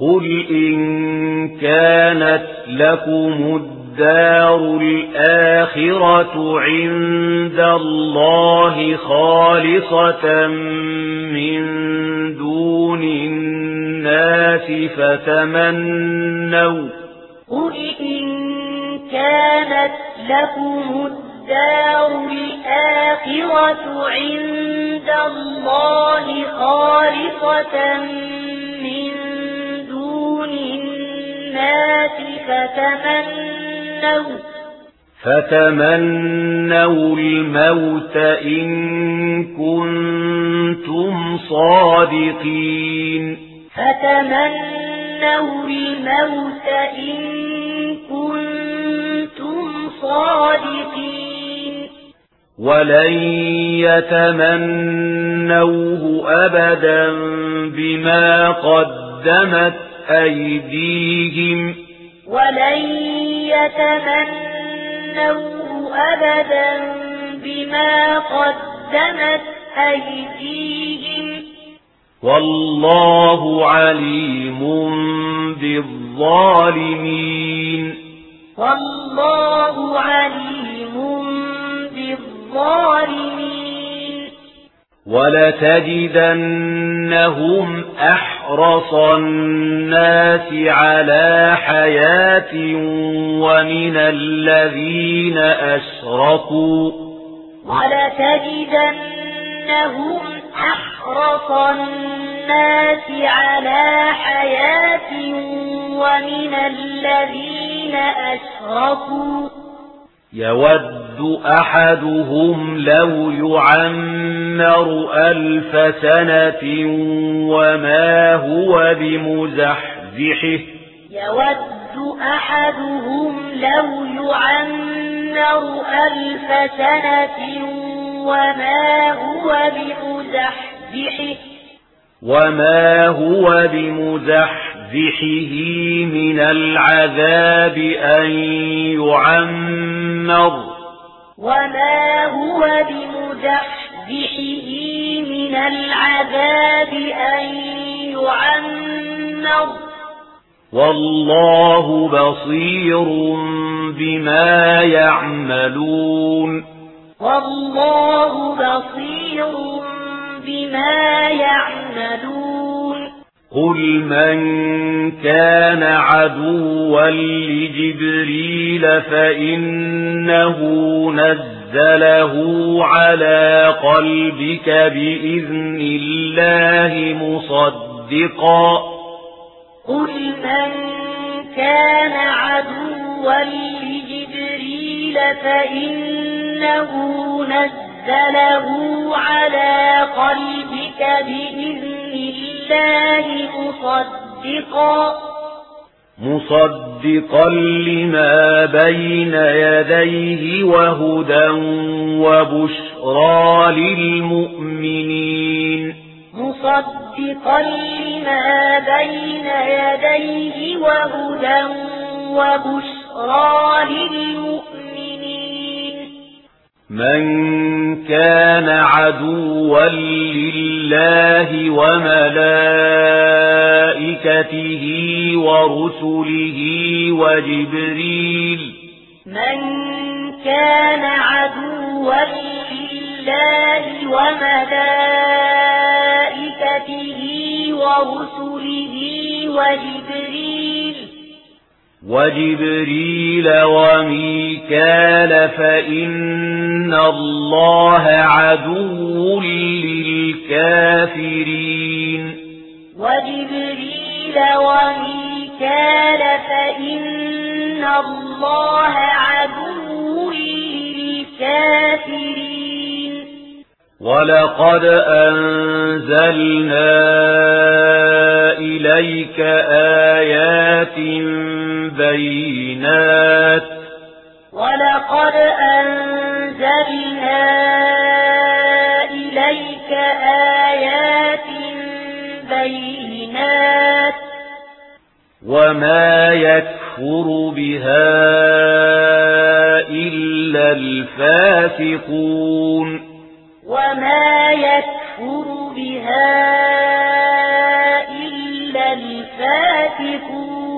قل إن كانت لكم الدار الآخرة عند الله خالصة من دون الناس فتمنوا قل إن كانت لكم الدار الآخرة عند الله خالصة من الظلمات فتمنوا فتمنوا الموت إن كنتم صادقين. فتمنوا الموت إن كنتم صادقين. ولن يتمنوه أبدا بما قدمت أيديهم ولن يتمنوا أبدا بما قدمت أيديهم. والله عليم بالظالمين. والله عليم بالظالمين. وَلَتَجِدَنَّهُمْ أَحْرَصَ النَّاسِ عَلَى حَيَاةٍ وَمِنَ الَّذِينَ أَشْرَكُوا وَلَتَجِدَنَّهُمْ أَحْرَصَ النَّاسِ عَلَى حَيَاةٍ وَمِنَ الَّذِينَ أَشْرَكُوا يود أحدهم لو يعمر ألف سنة وما هو بمزحزحه يود أحدهم لو يعمر ألف سنة وما هو بمزحزحه وما هو بمزحزحه نُنَزِّهِهِ مِنَ الْعَذَابِ أَن يُعَمَّرَ وَمَا هُوَ بِمُزَحْزِحِهِ مِنَ الْعَذَابِ أَن يُعَمَّرَ وَاللَّهُ بَصِيرٌ بِمَا يَعْمَلُونَ وَاللَّهُ بَصِيرٌ بِمَا يَعْمَلُونَ قل من كان عدوا لجبريل فإنه نزله على قلبك بإذن الله مصدقا قل من كان عدوا لجبريل فإنه نزله على قلبك بإذن الله مصدقا. مصدقا لما بين يديه وهدى وبشرى للمؤمنين. مصدقا لما بين يديه وهدى وبشرى للمؤمنين. من كان عدوا لله وملائكته ورسله وجبريل من كان عدوا لله وملائكته ورسله وجبريل وجبريل وميكال فإن الله عدو للكافرين وجبريل وميكال فإن الله عدو للكافرين ولقد أنزلنا إليك آيات بينات ولقد أنزلنا إليك آيات بينات وما يكفر بها إلا الفاسقون وما يكفر بها إلا الفاسقون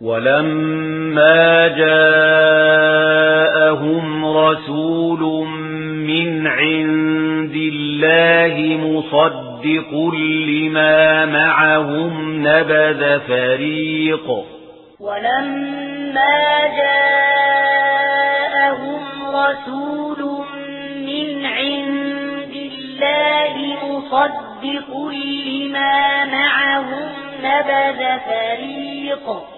ولما جاءهم رسول من عند الله مصدق لما معهم نبذ فريق. ولما جاءهم رسول من عند الله مصدق لما معهم نبذ فريق.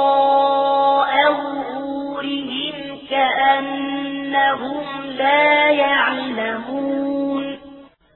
ہے